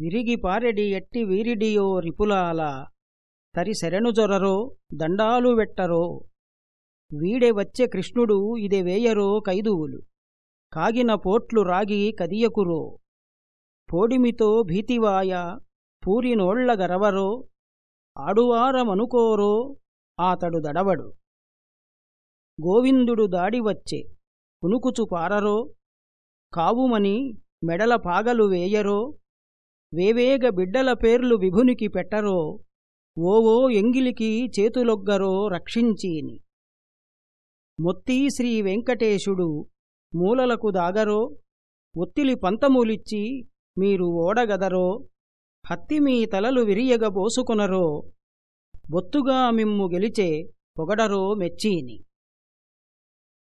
విరిగి పారెడి ఎట్టి వీరిడియో రిపులాల తరి శరణుజొరరో దండాలు వెట్టరో. వీడే వచ్చే కృష్ణుడు ఇదే వేయరో కైదువులు. కాగిన పోట్లు రాగి కదియకురో. పోడిమితో భీతివాయ పూరినోళ్ళగరవరో ఆడువారమనుకోరో ఆతడు దడవడు. గోవిందుడు దాడివచ్చే కునుకుచు పారరో. కావుమని మెడల పాగలు వేయరో. వేవేగ బిడ్డల పేర్లు విభునికి పెట్టరో ఓవో ఎంగిలికి చేతులొగ్గరో రక్షించీని. మొత్తీ శ్రీ వెంకటేశుడు మూలలకు దాగరో ఒత్తిలి పంతములిచ్చి మీరు ఓడగదరో హత్తి మీ తలలు విరియగబోసుకొనరో బొత్తుగా మిమ్ము గెలిచే పొగడరో మెచ్చీని.